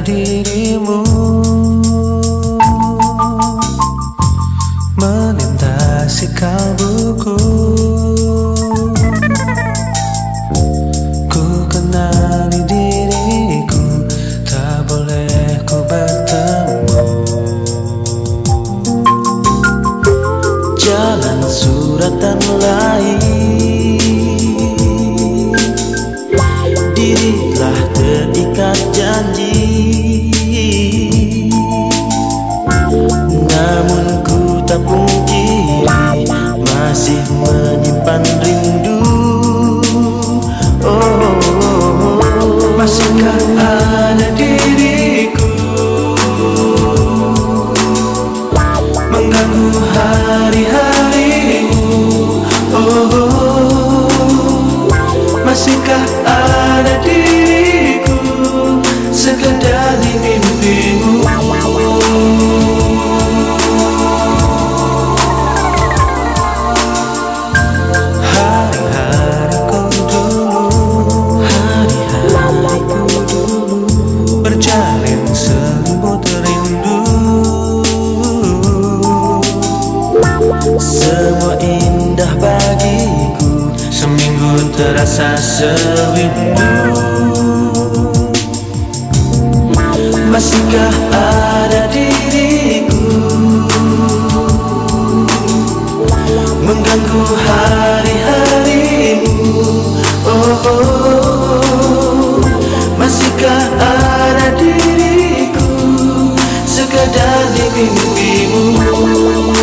dirimu. masih menyimpan rindu. semua indah bagiku. Seminggu terasa sewindu Masihkah ada diriku? Mengganggu hari-harimu. Oh, oh, oh. Masihkah ada diriku? Sekadar di mimpimu.